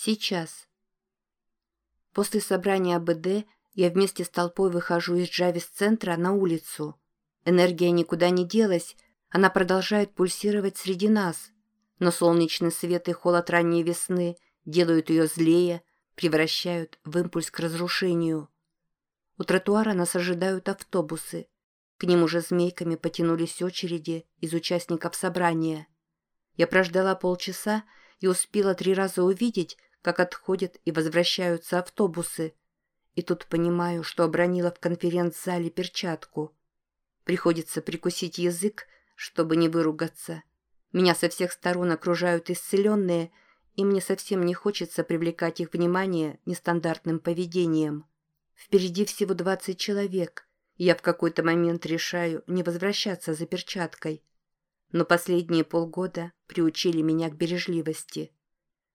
Сейчас. После собрания АБД я вместе с толпой выхожу из Джавис-центра на улицу. Энергия никуда не делась, она продолжает пульсировать среди нас. Но солнечный свет и холод ранней весны делают ее злее, превращают в импульс к разрушению. У тротуара нас ожидают автобусы. К ним уже змейками потянулись очереди из участников собрания. Я прождала полчаса и успела три раза увидеть, как отходят и возвращаются автобусы. И тут понимаю, что обронила в конференц-зале перчатку. Приходится прикусить язык, чтобы не выругаться. Меня со всех сторон окружают исцеленные, и мне совсем не хочется привлекать их внимание нестандартным поведением. Впереди всего 20 человек, я в какой-то момент решаю не возвращаться за перчаткой. Но последние полгода приучили меня к бережливости.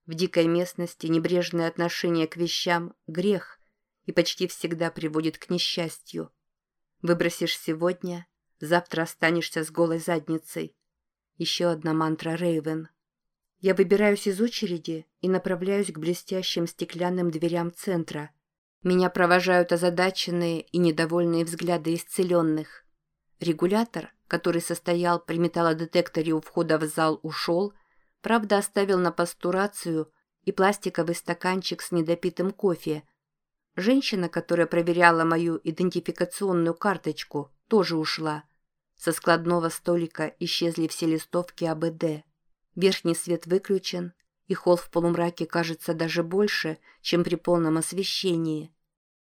В дикой местности небрежное отношение к вещам – грех и почти всегда приводит к несчастью. Выбросишь сегодня, завтра останешься с голой задницей. Еще одна мантра Рейвен. Я выбираюсь из очереди и направляюсь к блестящим стеклянным дверям центра – меня провожают озадаченные и недовольные взгляды исцеленных. Регулятор, который состоял при металлодетекторе у входа в зал, ушел, правда оставил на посту рацию и пластиковый стаканчик с недопитым кофе. Женщина, которая проверяла мою идентификационную карточку, тоже ушла. Со складного столика исчезли все листовки АБД. Верхний свет выключен, и холл в полумраке кажется даже больше, чем при полном освещении.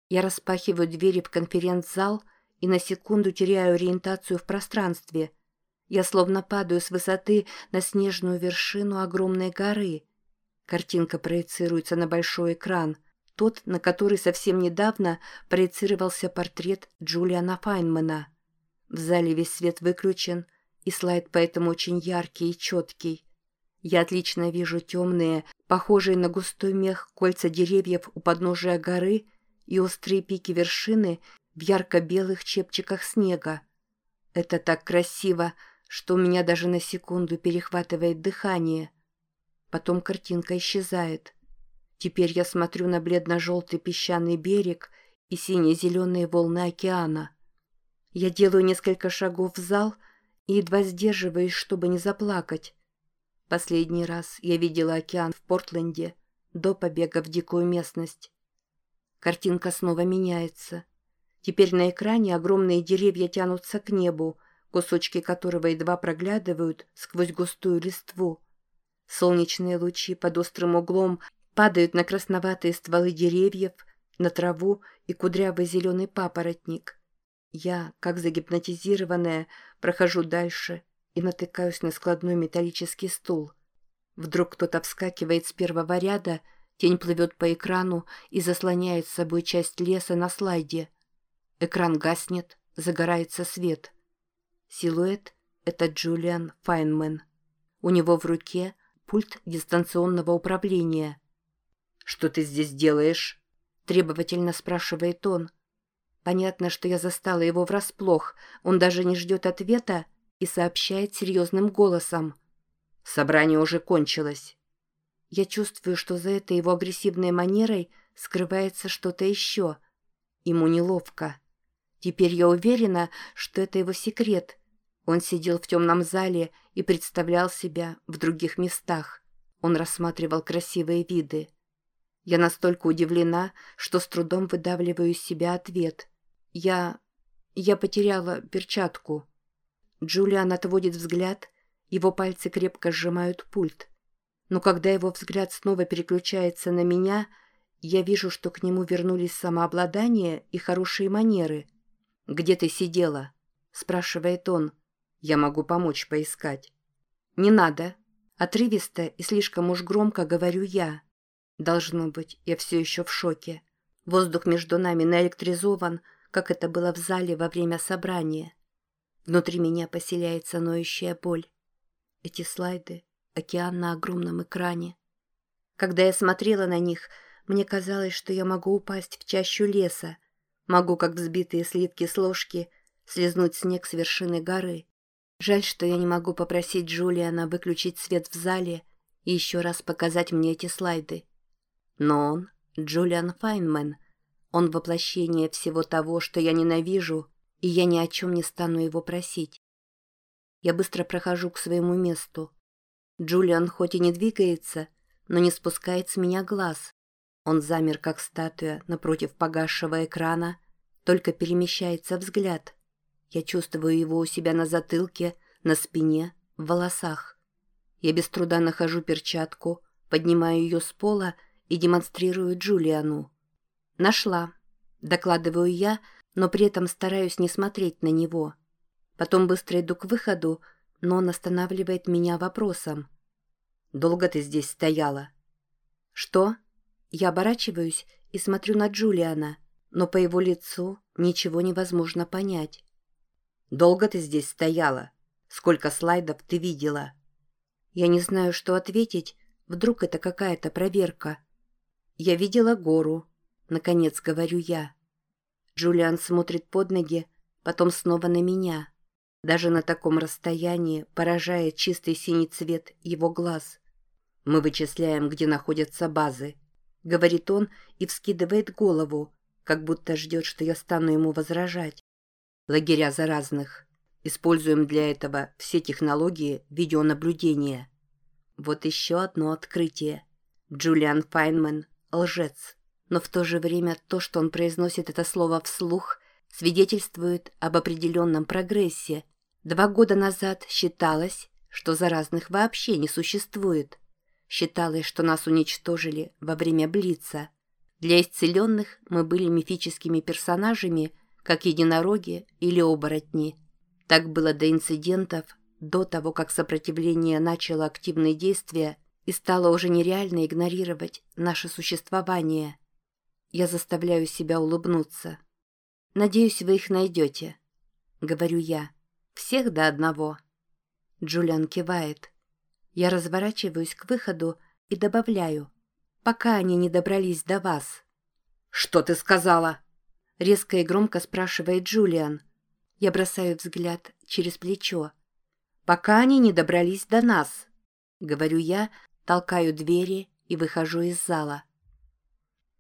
Я распахиваю двери в конференц-зал и на секунду теряю ориентацию в пространстве. Я словно падаю с высоты на снежную вершину огромной горы. Картинка проецируется на большой экран, тот, на который совсем недавно проецировался портрет Джулиана Файнмана. В зале весь свет выключен, и слайд поэтому очень яркий и четкий. Я отлично вижу темные, похожие на густой мех кольца деревьев у подножия горы и острые пики вершины в ярко-белых чепчиках снега. Это так красиво, что у меня даже на секунду перехватывает дыхание. Потом картинка исчезает. Теперь я смотрю на бледно-желтый песчаный берег и сине-зеленые волны океана. Я делаю несколько шагов в зал и едва сдерживаюсь, чтобы не заплакать. Последний раз я видела океан в Портленде до побега в дикую местность. Картинка снова меняется. Теперь на экране огромные деревья тянутся к небу, кусочки которого едва проглядывают сквозь густую листву. Солнечные лучи под острым углом падают на красноватые стволы деревьев, на траву и кудрявый зеленый папоротник. Я, как загипнотизированная, прохожу дальше — и натыкаюсь на складной металлический стул. Вдруг кто-то вскакивает с первого ряда, тень плывет по экрану и заслоняет с собой часть леса на слайде. Экран гаснет, загорается свет. Силуэт — это Джулиан Файнман. У него в руке пульт дистанционного управления. «Что ты здесь делаешь?» — требовательно спрашивает он. Понятно, что я застала его врасплох. Он даже не ждет ответа, и сообщает серьезным голосом. «Собрание уже кончилось». Я чувствую, что за этой его агрессивной манерой скрывается что-то еще. Ему неловко. Теперь я уверена, что это его секрет. Он сидел в темном зале и представлял себя в других местах. Он рассматривал красивые виды. Я настолько удивлена, что с трудом выдавливаю из себя ответ. Я... я потеряла перчатку. Джулиан отводит взгляд, его пальцы крепко сжимают пульт. Но когда его взгляд снова переключается на меня, я вижу, что к нему вернулись самообладание и хорошие манеры. «Где ты сидела?» — спрашивает он. «Я могу помочь поискать». «Не надо». Отрывисто и слишком уж громко говорю я. Должно быть, я все еще в шоке. Воздух между нами наэлектризован, как это было в зале во время собрания. Внутри меня поселяется ноющая боль. Эти слайды — океан на огромном экране. Когда я смотрела на них, мне казалось, что я могу упасть в чащу леса, могу, как взбитые сливки с ложки, слезнуть снег с вершины горы. Жаль, что я не могу попросить Джулиана выключить свет в зале и еще раз показать мне эти слайды. Но он — Джулиан Файнман. Он воплощение всего того, что я ненавижу, и я ни о чем не стану его просить. Я быстро прохожу к своему месту. Джулиан хоть и не двигается, но не спускает с меня глаз. Он замер, как статуя, напротив погасшего экрана, только перемещается взгляд. Я чувствую его у себя на затылке, на спине, в волосах. Я без труда нахожу перчатку, поднимаю ее с пола и демонстрирую Джулиану. «Нашла», — докладываю я, но при этом стараюсь не смотреть на него. Потом быстро иду к выходу, но он останавливает меня вопросом. «Долго ты здесь стояла?» «Что?» Я оборачиваюсь и смотрю на Джулиана, но по его лицу ничего невозможно понять. «Долго ты здесь стояла? Сколько слайдов ты видела?» Я не знаю, что ответить, вдруг это какая-то проверка. «Я видела гору», — наконец говорю я. Джулиан смотрит под ноги, потом снова на меня. Даже на таком расстоянии поражает чистый синий цвет его глаз. «Мы вычисляем, где находятся базы», — говорит он и вскидывает голову, как будто ждет, что я стану ему возражать. «Лагеря заразных. Используем для этого все технологии видеонаблюдения». Вот еще одно открытие. Джулиан Файнман — лжец. Но в то же время то, что он произносит это слово вслух, свидетельствует об определенном прогрессе. Два года назад считалось, что заразных вообще не существует. Считалось, что нас уничтожили во время Блица. Для исцеленных мы были мифическими персонажами, как единороги или оборотни. Так было до инцидентов, до того, как сопротивление начало активные действия и стало уже нереально игнорировать наше существование. Я заставляю себя улыбнуться. «Надеюсь, вы их найдете», — говорю я. «Всех до одного». Джулиан кивает. Я разворачиваюсь к выходу и добавляю, пока они не добрались до вас. «Что ты сказала?» Резко и громко спрашивает Джулиан. Я бросаю взгляд через плечо. «Пока они не добрались до нас», — говорю я, толкаю двери и выхожу из зала.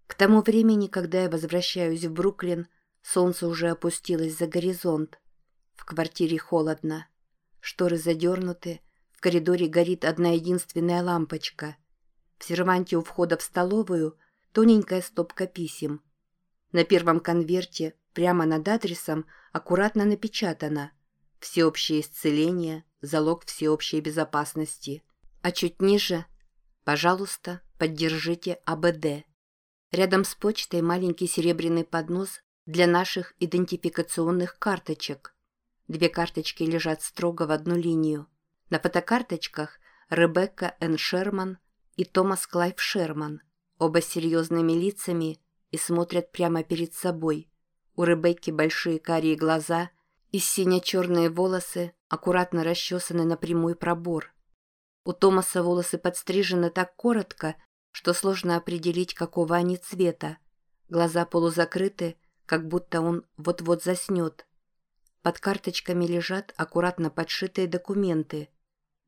К тому времени, когда я возвращаюсь в Бруклин, солнце уже опустилось за горизонт. В квартире холодно. Шторы задернуты, в коридоре горит одна единственная лампочка. В серванте у входа в столовую тоненькая стопка писем. На первом конверте, прямо над адресом, аккуратно напечатано «Всеобщее исцеление, залог всеобщей безопасности». А чуть ниже «Пожалуйста, поддержите АБД». Рядом с почтой маленький серебряный поднос для наших идентификационных карточек. Две карточки лежат строго в одну линию. На фотокарточках Ребекка Н. Шерман и Томас Клайв Шерман, оба с серьезными лицами и смотрят прямо перед собой. У Ребекки большие карие глаза и сине-черные волосы аккуратно расчесаны на прямой пробор. У Томаса волосы подстрижены так коротко, что сложно определить, какого они цвета. Глаза полузакрыты, как будто он вот-вот заснет. Под карточками лежат аккуратно подшитые документы.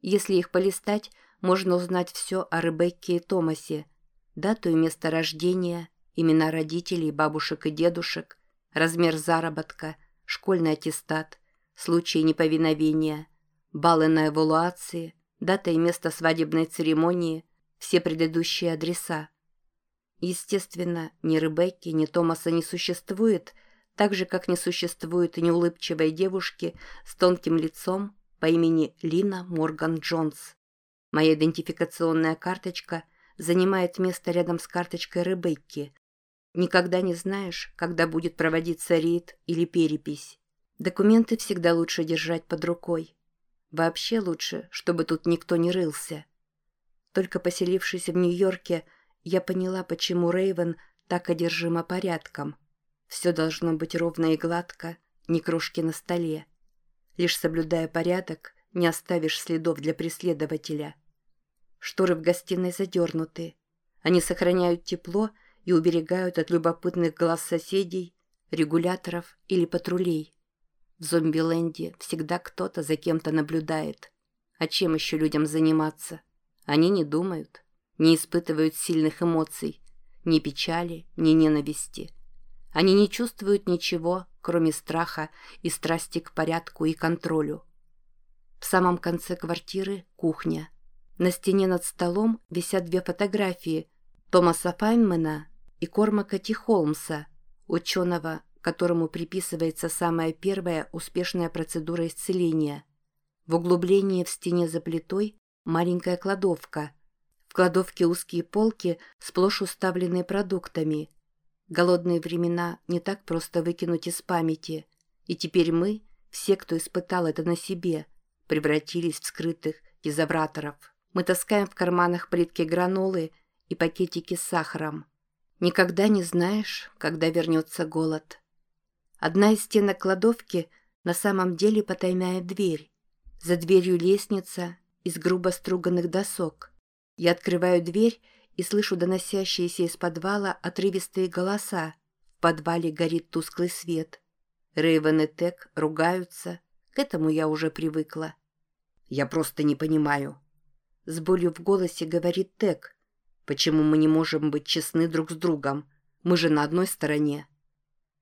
Если их полистать, можно узнать все о Ребекке и Томасе. Дату и место рождения, имена родителей, бабушек и дедушек, размер заработка, школьный аттестат, случаи неповиновения, баллы на эвалуации, дата и место свадебной церемонии – все предыдущие адреса. Естественно, ни Ребекки, ни Томаса не существует, так же, как не существует и неулыбчивой девушки с тонким лицом по имени Лина Морган Джонс. Моя идентификационная карточка занимает место рядом с карточкой Ребекки. Никогда не знаешь, когда будет проводиться рейд или перепись. Документы всегда лучше держать под рукой. Вообще лучше, чтобы тут никто не рылся. Только поселившись в Нью-Йорке, я поняла, почему Рейвен так одержима порядком. Все должно быть ровно и гладко, ни крошки на столе. Лишь соблюдая порядок, не оставишь следов для преследователя. Шторы в гостиной задернуты. Они сохраняют тепло и уберегают от любопытных глаз соседей, регуляторов или патрулей. В зомби-ленде всегда кто-то за кем-то наблюдает. А чем еще людям заниматься? Они не думают, не испытывают сильных эмоций. ни печали, ни ненависти. Они не чувствуют ничего, кроме страха и страсти к порядку и контролю. В самом конце квартиры – кухня. На стене над столом висят две фотографии Томаса Файнмана и Кормака Ти Холмса, ученого, которому приписывается самая первая успешная процедура исцеления. В углублении в стене за плитой маленькая кладовка. В кладовке узкие полки, сплошь уставленные продуктами. Голодные времена не так просто выкинуть из памяти. И теперь мы, все, кто испытал это на себе, превратились в скрытых дезабраторов. Мы таскаем в карманах плитки гранолы и пакетики с сахаром. Никогда не знаешь, когда вернется голод. Одна из стенок кладовки на самом деле потайная дверь. За дверью лестница из грубо струганных досок. Я открываю дверь и слышу доносящиеся из подвала отрывистые голоса. В подвале горит тусклый свет. Рейвен и Тек ругаются. К этому я уже привыкла. Я просто не понимаю. С болью в голосе говорит Тек. Почему мы не можем быть честны друг с другом? Мы же на одной стороне.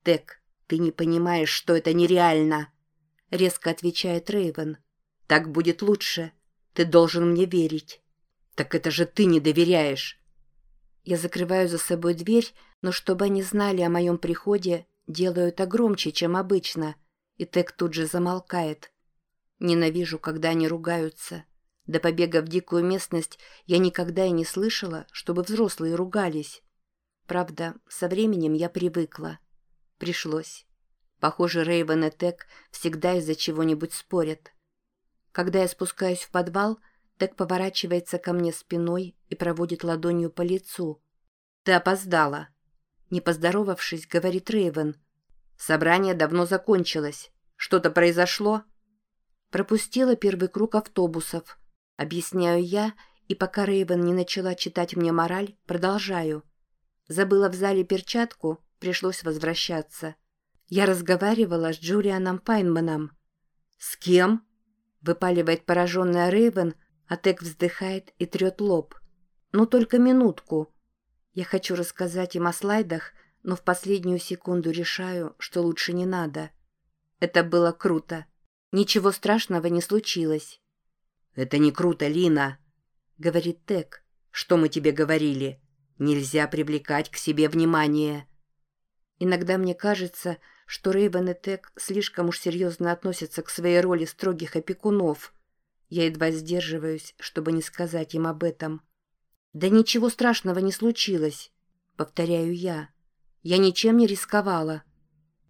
Тек, ты не понимаешь, что это нереально. Резко отвечает Рейвен. Так будет лучше. Ты должен мне верить. Так это же ты не доверяешь. Я закрываю за собой дверь, но чтобы они знали о моем приходе, делаю это громче, чем обычно, и Тек тут же замолкает. Ненавижу, когда они ругаются. До побега в дикую местность я никогда и не слышала, чтобы взрослые ругались. Правда, со временем я привыкла. Пришлось. Похоже, Рейвен и Тек всегда из-за чего-нибудь спорят. Когда я спускаюсь в подвал, Тек поворачивается ко мне спиной и проводит ладонью по лицу. «Ты опоздала!» Не поздоровавшись, говорит Рейвен. «Собрание давно закончилось. Что-то произошло?» Пропустила первый круг автобусов. Объясняю я, и пока Рейвен не начала читать мне мораль, продолжаю. Забыла в зале перчатку, пришлось возвращаться. Я разговаривала с Джулианом Пайнманом. «С кем?» — выпаливает пораженная Рейвен, а Тек вздыхает и трет лоб. «Ну, только минутку». Я хочу рассказать им о слайдах, но в последнюю секунду решаю, что лучше не надо. Это было круто. Ничего страшного не случилось. «Это не круто, Лина», — говорит Тек. «Что мы тебе говорили? Нельзя привлекать к себе внимание». Иногда мне кажется, что Рейвен и Тек слишком уж серьезно относятся к своей роли строгих опекунов. Я едва сдерживаюсь, чтобы не сказать им об этом. «Да ничего страшного не случилось», — повторяю я. «Я ничем не рисковала».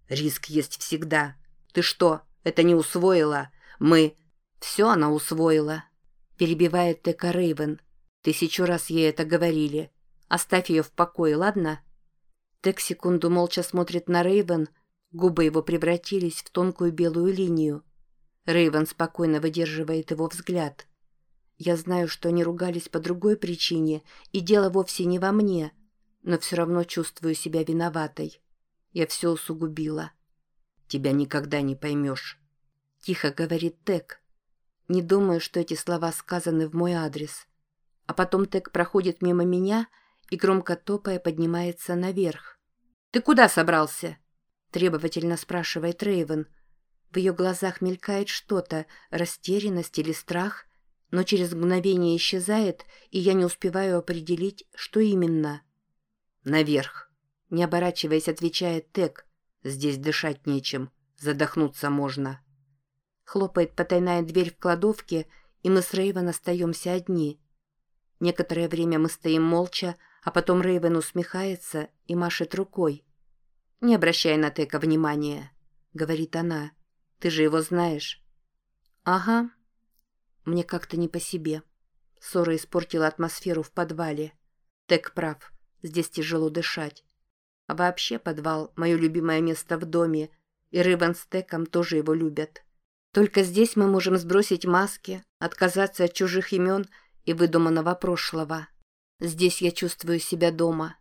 «Риск есть всегда. Ты что, это не усвоила? Мы...» «Все она усвоила», — перебивает Тека Рейвен. «Тысячу раз ей это говорили. Оставь ее в покое, ладно?» Тек секунду молча смотрит на Рейвен, губы его превратились в тонкую белую линию. Рейвен спокойно выдерживает его взгляд. Я знаю, что они ругались по другой причине, и дело вовсе не во мне, но все равно чувствую себя виноватой. Я все усугубила. «Тебя никогда не поймешь», — тихо говорит Тек. Не думаю, что эти слова сказаны в мой адрес. А потом Тек проходит мимо меня и, громко топая, поднимается наверх. «Ты куда собрался?» — требовательно спрашивает Рейвен. В ее глазах мелькает что-то, растерянность или страх, но через мгновение исчезает, и я не успеваю определить, что именно. «Наверх», — не оборачиваясь, отвечает Тек. «Здесь дышать нечем, задохнуться можно». Хлопает потайная дверь в кладовке, и мы с Рейвен остаемся одни. Некоторое время мы стоим молча, а потом Рейвен усмехается и машет рукой. «Не обращай на Тека внимания», — говорит она. «Ты же его знаешь». «Ага». Мне как-то не по себе. Ссора испортила атмосферу в подвале. Тек прав, здесь тяжело дышать. А вообще подвал — мое любимое место в доме, и Рейвен с Теком тоже его любят. Только здесь мы можем сбросить маски, отказаться от чужих имен и выдуманного прошлого. Здесь я чувствую себя дома.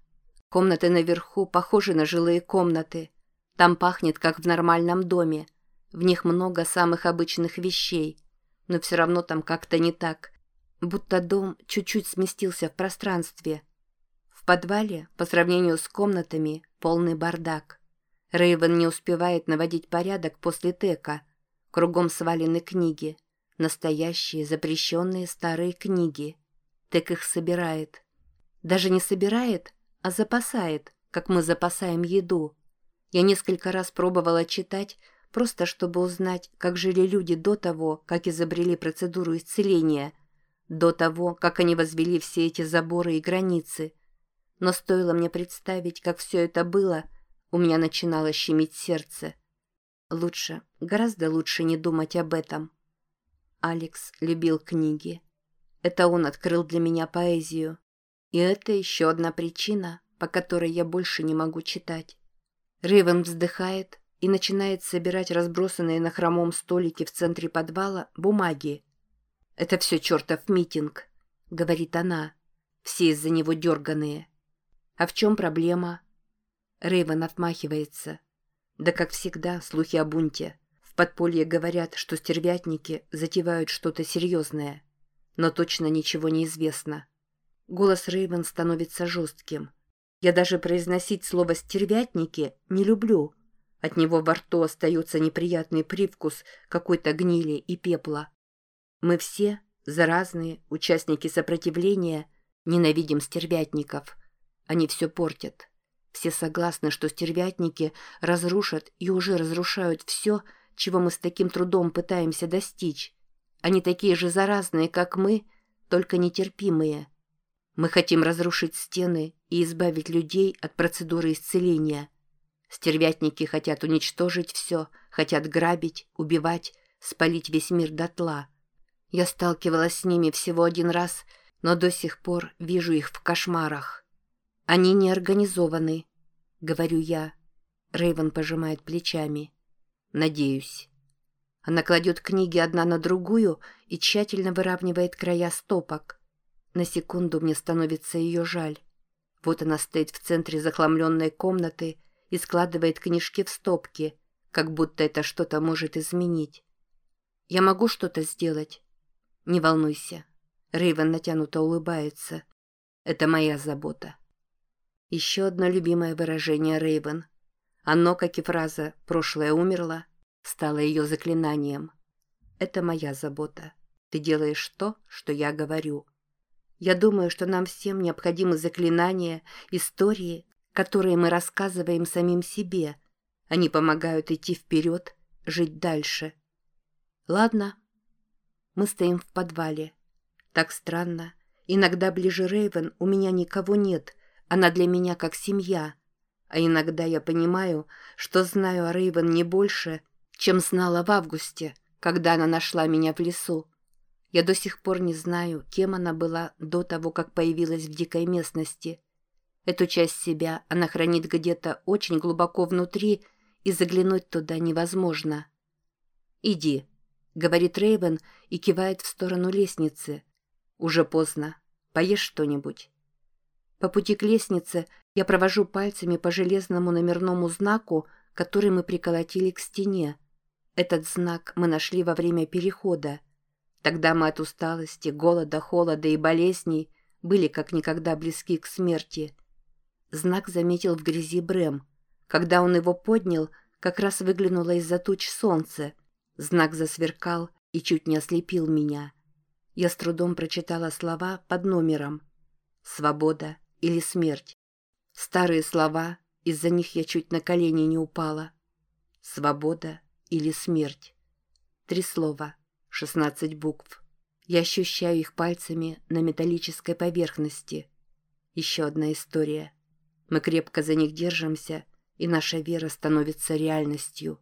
Комнаты наверху похожи на жилые комнаты. Там пахнет, как в нормальном доме. В них много самых обычных вещей. Но все равно там как-то не так. Будто дом чуть-чуть сместился в пространстве. В подвале, по сравнению с комнатами, полный бардак. Рейвен не успевает наводить порядок после тека. Кругом свалены книги. Настоящие запрещенные старые книги. Тек их собирает. Даже не собирает, а запасает, как мы запасаем еду. Я несколько раз пробовала читать, просто чтобы узнать, как жили люди до того, как изобрели процедуру исцеления, до того, как они возвели все эти заборы и границы. Но стоило мне представить, как все это было, у меня начинало щемить сердце. Лучше, гораздо лучше не думать об этом. Алекс любил книги. Это он открыл для меня поэзию. И это еще одна причина, по которой я больше не могу читать. Рейвен вздыхает и начинает собирать разбросанные на хромом столике в центре подвала бумаги. «Это все чертов митинг», — говорит она. «Все из-за него дерганые». «А в чем проблема?» Рейвен отмахивается. «Да как всегда, слухи о бунте. В подполье говорят, что стервятники затевают что-то серьезное. Но точно ничего не известно». Голос Рейвен становится жестким. Я даже произносить слово «стервятники» не люблю. От него во рту остается неприятный привкус какой-то гнили и пепла. Мы все, заразные, участники сопротивления, ненавидим стервятников. Они все портят. Все согласны, что стервятники разрушат и уже разрушают все, чего мы с таким трудом пытаемся достичь. Они такие же заразные, как мы, только нетерпимые. Мы хотим разрушить стены и избавить людей от процедуры исцеления. Стервятники хотят уничтожить все, хотят грабить, убивать, спалить весь мир дотла. Я сталкивалась с ними всего один раз, но до сих пор вижу их в кошмарах. Они не организованы, говорю я. Рейвен пожимает плечами. Надеюсь. Она кладет книги одна на другую и тщательно выравнивает края стопок. На секунду мне становится ее жаль. Вот она стоит в центре захламленной комнаты и складывает книжки в стопки, как будто это что-то может изменить. «Я могу что-то сделать?» «Не волнуйся». Рейвен натянуто улыбается. «Это моя забота». Еще одно любимое выражение Рейвен. Оно, как и фраза «прошлое умерло», стало ее заклинанием. «Это моя забота. Ты делаешь то, что я говорю». Я думаю, что нам всем необходимы заклинания, истории, которые мы рассказываем самим себе. Они помогают идти вперед, жить дальше. Ладно. Мы стоим в подвале. Так странно. Иногда ближе Рейвен у меня никого нет. Она для меня как семья. А иногда я понимаю, что знаю о Рейвен не больше, чем знала в августе, когда она нашла меня в лесу. Я до сих пор не знаю, кем она была до того, как появилась в дикой местности. Эту часть себя она хранит где-то очень глубоко внутри, и заглянуть туда невозможно. «Иди», — говорит Рейвен и кивает в сторону лестницы. «Уже поздно. Поешь что-нибудь». По пути к лестнице я провожу пальцами по железному номерному знаку, который мы приколотили к стене. Этот знак мы нашли во время перехода. Тогда мы от усталости, голода, холода и болезней были как никогда близки к смерти. Знак заметил в грязи Брэм. Когда он его поднял, как раз выглянуло из-за туч солнце. Знак засверкал и чуть не ослепил меня. Я с трудом прочитала слова под номером. «Свобода» или «Смерть». Старые слова, из-за них я чуть на колени не упала. «Свобода» или «Смерть». Три слова. 16 букв. Я ощущаю их пальцами на металлической поверхности. Еще одна история. Мы крепко за них держимся, и наша вера становится реальностью.